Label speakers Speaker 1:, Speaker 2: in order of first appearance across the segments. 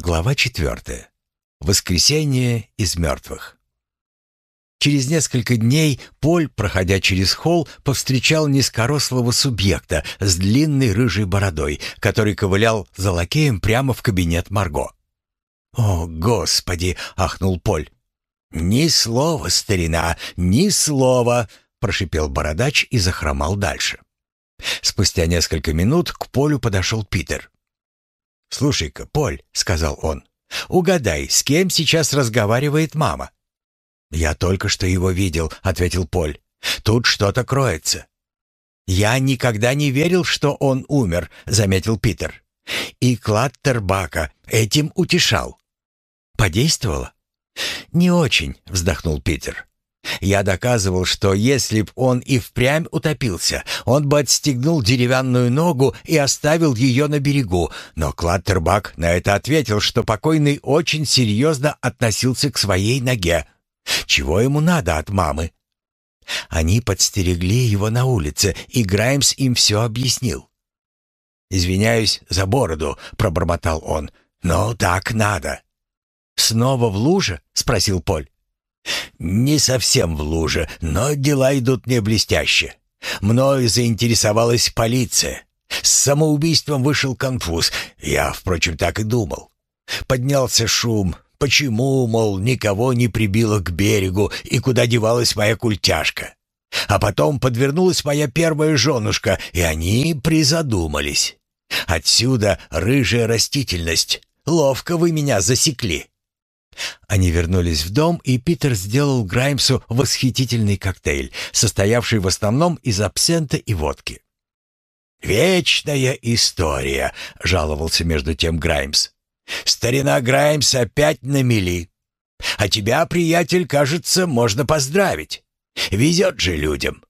Speaker 1: Глава четвертая. Воскресение из мертвых. Через несколько дней Поль, проходя через холл, повстречал низкорослого субъекта с длинной рыжей бородой, который ковылял за лакеем прямо в кабинет Марго. «О, Господи!» — ахнул Поль. «Ни слова, старина, ни слова!» — прошипел бородач и захромал дальше. Спустя несколько минут к Полю подошел Питер. «Слушай-ка, Поль», — сказал он, — «угадай, с кем сейчас разговаривает мама?» «Я только что его видел», — ответил Поль. «Тут что-то кроется». «Я никогда не верил, что он умер», — заметил Питер. «И Клаттербака этим утешал». «Подействовало?» «Не очень», — вздохнул Питер. Я доказывал, что если б он и впрямь утопился, он бы отстегнул деревянную ногу и оставил ее на берегу, но Клаттербак на это ответил, что покойный очень серьезно относился к своей ноге. Чего ему надо от мамы? Они подстерегли его на улице, и Граймс им все объяснил. «Извиняюсь за бороду», — пробормотал он, — «но так надо». «Снова в луже?» — спросил Поль. «Не совсем в луже, но дела идут не блестяще. Мною заинтересовалась полиция. С самоубийством вышел конфуз. Я, впрочем, так и думал. Поднялся шум. Почему, мол, никого не прибило к берегу и куда девалась моя культяшка? А потом подвернулась моя первая женушка, и они призадумались. Отсюда рыжая растительность. Ловко вы меня засекли. Они вернулись в дом, и Питер сделал Граймсу восхитительный коктейль, состоявший в основном из абсента и водки. «Вечная история», — жаловался между тем Граймс. «Старина Граймс опять на мели. А тебя, приятель, кажется, можно поздравить. Везет же людям».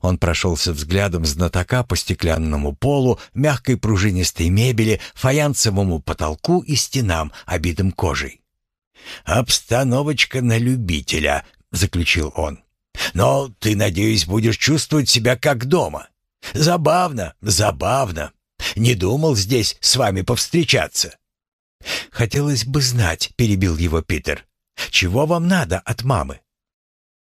Speaker 1: Он прошелся взглядом знатока по стеклянному полу, мягкой пружинистой мебели, фаянсовому потолку и стенам, обитым кожей. «Обстановочка на любителя», — заключил он. «Но ты, надеюсь, будешь чувствовать себя как дома. Забавно, забавно. Не думал здесь с вами повстречаться». «Хотелось бы знать», — перебил его Питер. «Чего вам надо от мамы?»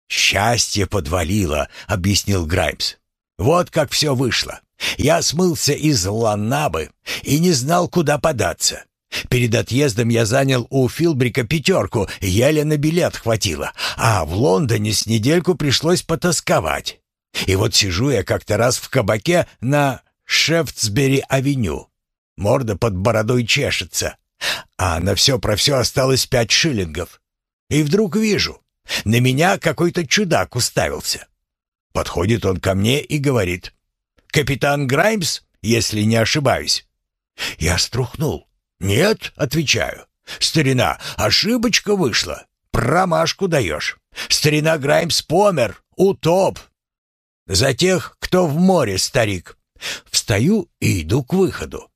Speaker 1: «Счастье подвалило», — объяснил Граймс. «Вот как все вышло. Я смылся из Ланнабы и не знал, куда податься. Перед отъездом я занял у Филбрика пятерку, еле на билет хватило, а в Лондоне с недельку пришлось потасковать. И вот сижу я как-то раз в кабаке на Шефтсбери-авеню. Морда под бородой чешется, а на все про все осталось пять шиллингов. И вдруг вижу, на меня какой-то чудак уставился. Подходит он ко мне и говорит, «Капитан Граймс, если не ошибаюсь». Я струхнул. «Нет», — отвечаю. «Старина, ошибочка вышла. Промашку даешь. Старина Граймс помер. Утоп. За тех, кто в море, старик». Встаю и иду к выходу.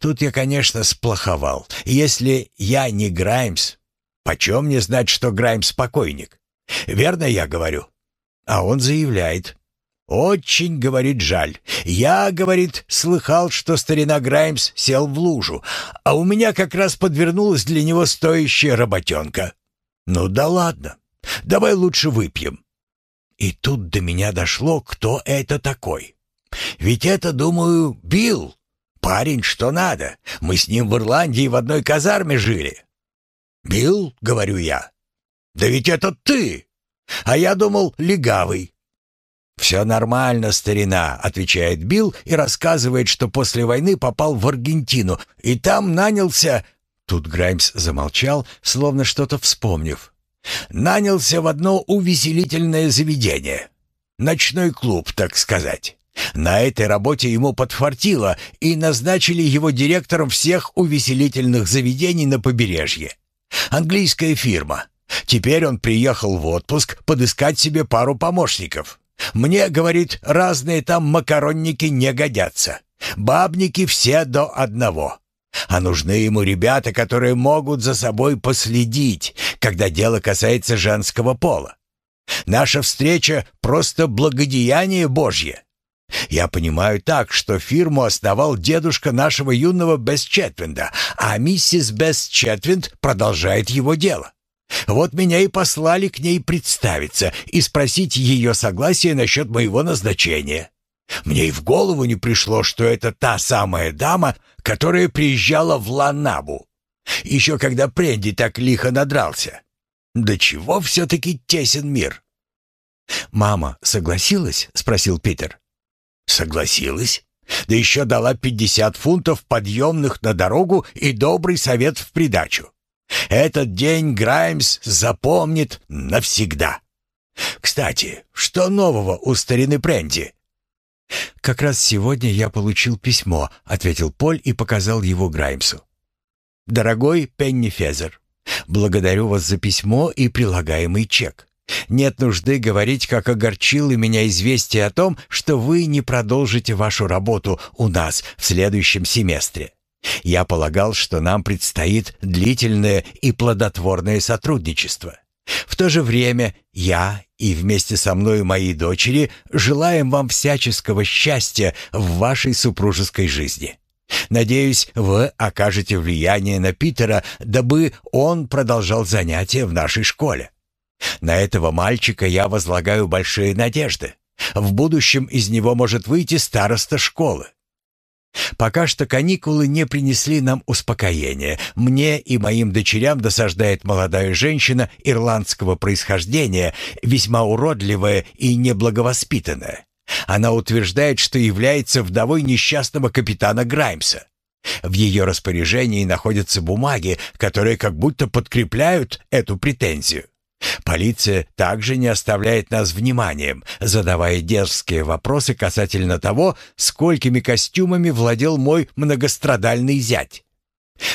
Speaker 1: Тут я, конечно, сплоховал. Если я не Граймс, почем мне знать, что Граймс покойник? Верно я говорю? А он заявляет, «Очень, — говорит, — жаль. Я, — говорит, — слыхал, что старина Граймс сел в лужу, а у меня как раз подвернулась для него стоящая работенка. Ну да ладно, давай лучше выпьем». И тут до меня дошло, кто это такой. Ведь это, думаю, Билл. Парень, что надо. Мы с ним в Ирландии в одной казарме жили. «Билл?» — говорю я. «Да ведь это ты! А я думал, легавый». «Все нормально, старина», — отвечает Билл и рассказывает, что после войны попал в Аргентину и там нанялся... Тут Граймс замолчал, словно что-то вспомнив. «Нанялся в одно увеселительное заведение. Ночной клуб, так сказать. На этой работе ему подфартило, и назначили его директором всех увеселительных заведений на побережье. Английская фирма. Теперь он приехал в отпуск подыскать себе пару помощников. Мне, говорит, разные там макаронники не годятся. Бабники все до одного. А нужны ему ребята, которые могут за собой последить, когда дело касается женского пола. Наша встреча — просто благодеяние Божье. Я понимаю так, что фирму основал дедушка нашего юного Бесчетвинда, а миссис Бесчетвинд продолжает его дело. Вот меня и послали к ней представиться и спросить ее согласие насчет моего назначения. Мне и в голову не пришло, что это та самая дама, которая приезжала в Ланабу. Еще когда Пренди так лихо надрался. Да чего все-таки тесен мир?
Speaker 2: «Мама согласилась?» — спросил Питер.
Speaker 1: «Согласилась. Да еще дала пятьдесят фунтов подъемных на дорогу и добрый совет в придачу. Этот день Граймс запомнит навсегда. Кстати, что нового у старины Пренди?»
Speaker 2: «Как раз сегодня я получил письмо», — ответил Поль и показал его Граймсу. «Дорогой Пенни Фезер, благодарю вас за письмо и прилагаемый чек. Нет нужды говорить, как огорчило меня известие о том, что вы не продолжите вашу работу у нас в следующем семестре. Я полагал, что нам предстоит длительное и плодотворное сотрудничество. В то же время я и вместе со мной мои дочери желаем вам всяческого счастья в вашей супружеской жизни. Надеюсь, вы окажете влияние на Питера, дабы он продолжал занятия в нашей школе. На этого мальчика я возлагаю большие надежды. В будущем из него может выйти староста школы. Пока что каникулы не принесли нам успокоения. Мне и моим дочерям досаждает молодая женщина ирландского происхождения, весьма уродливая и неблаговоспитанная. Она утверждает, что является вдовой несчастного капитана Граймса. В ее распоряжении находятся бумаги, которые как будто подкрепляют эту претензию. Полиция также не оставляет нас вниманием, задавая дерзкие вопросы касательно того, сколькими костюмами владел мой многострадальный зять.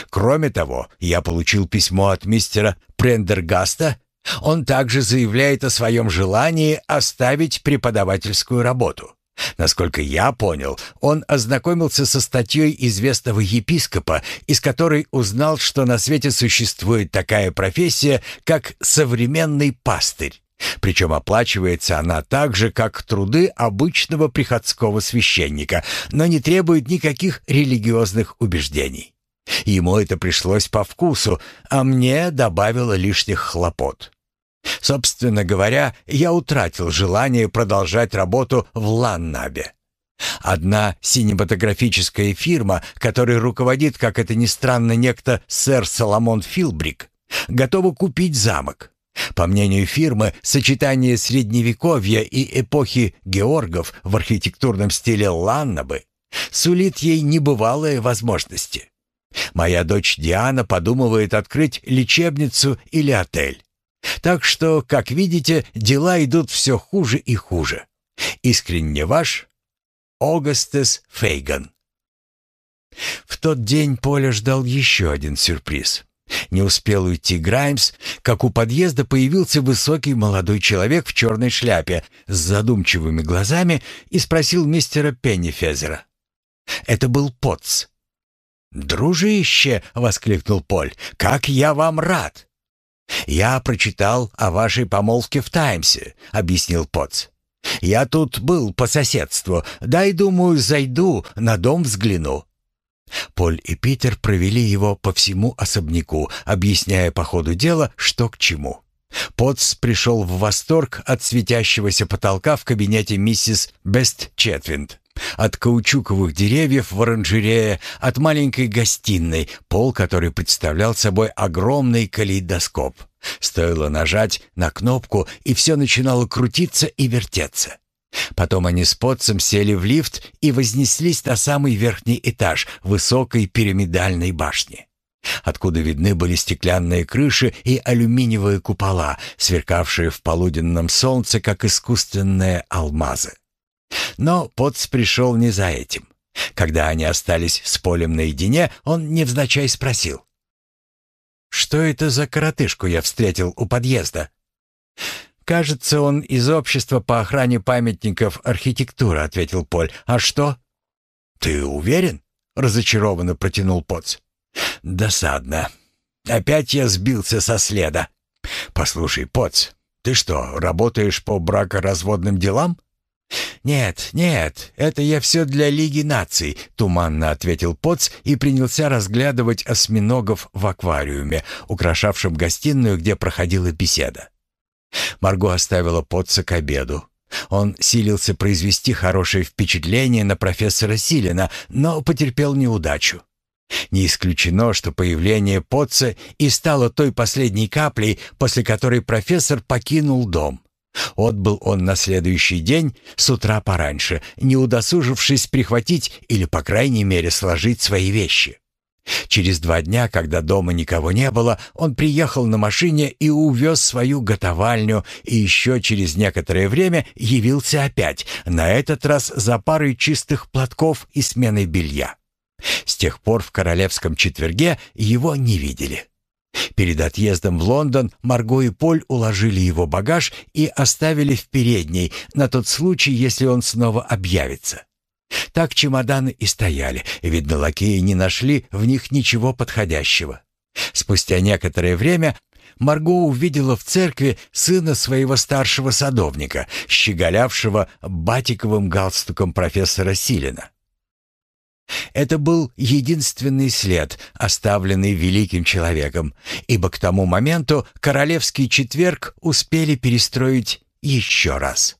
Speaker 2: Кроме того, я получил письмо от мистера Прендергаста. Он также заявляет о своем желании оставить преподавательскую работу. Насколько я понял, он ознакомился со статьей известного епископа, из которой узнал, что на свете существует такая профессия, как современный пастырь. Причем оплачивается она так же, как труды обычного приходского священника, но не требует никаких религиозных убеждений. Ему это пришлось по вкусу, а мне добавило лишних хлопот. Собственно говоря, я утратил желание продолжать работу в Ланнабе. Одна синематографическая фирма, которой руководит, как это ни странно, некто сэр Соломон Филбрик, готова купить замок. По мнению фирмы, сочетание средневековья и эпохи Георгов в архитектурном стиле Ланнабы сулит ей небывалые возможности. Моя дочь Диана подумывает открыть лечебницу или отель. Так что, как видите, дела идут все хуже и хуже. Искренне ваш Огастес Фейган. В тот день Поля ждал еще один сюрприз. Не успел уйти Граймс, как у подъезда появился высокий молодой человек в черной шляпе с задумчивыми глазами и спросил мистера Пеннифезера. Это был Потц. «Дружище!» — воскликнул Поль. «Как я вам рад!» «Я прочитал о вашей помолвке в «Таймсе», — объяснил Потц. «Я тут был по соседству. Дай, думаю, зайду, на дом взгляну». Поль и Питер провели его по всему особняку, объясняя по ходу дела, что к чему. Потц пришел в восторг от светящегося потолка в кабинете миссис Бест Четвинд. От каучуковых деревьев в оранжерее, от маленькой гостиной, пол которой представлял собой огромный калейдоскоп. Стоило нажать на кнопку, и все начинало крутиться и вертеться. Потом они с Потцем сели в лифт и вознеслись на самый верхний этаж высокой пирамидальной башни, откуда видны были стеклянные крыши и алюминиевые купола, сверкавшие в полуденном солнце, как искусственные алмазы. Но Потц пришел не за этим. Когда они остались с Полем наедине, он невзначай спросил. «Что это за коротышку я встретил у подъезда?» «Кажется, он из общества по охране памятников архитектуры», — ответил Поль. «А что?» «Ты уверен?» — разочарованно протянул Потц. «Досадно. Опять я сбился со следа. Послушай, Потц, ты что, работаешь по бракоразводным делам?» «Нет, нет, это я все для Лиги наций», — туманно ответил Поц и принялся разглядывать осьминогов в аквариуме, украшавшем гостиную, где проходила беседа. Марго оставила Потца к обеду. Он силился произвести хорошее впечатление на профессора Силина, но потерпел неудачу. Не исключено, что появление Потца и стало той последней каплей, после которой профессор покинул дом. Отбыл он на следующий день с утра пораньше, не удосужившись прихватить или, по крайней мере, сложить свои вещи. Через два дня, когда дома никого не было, он приехал на машине и увез свою готовальню, и еще через некоторое время явился опять, на этот раз за парой чистых платков и сменой белья. С тех пор в королевском четверге его не видели. Перед отъездом в Лондон Марго и Поль уложили его багаж и оставили в передней на тот случай, если он снова объявится. Так чемоданы и стояли, видно, лакеи не нашли в них ничего подходящего. Спустя некоторое время Марго увидела в церкви сына своего старшего садовника, щеголявшего батиковым галстуком профессора Силина. Это был единственный след, оставленный великим человеком, ибо к тому моменту королевский четверг успели перестроить еще раз.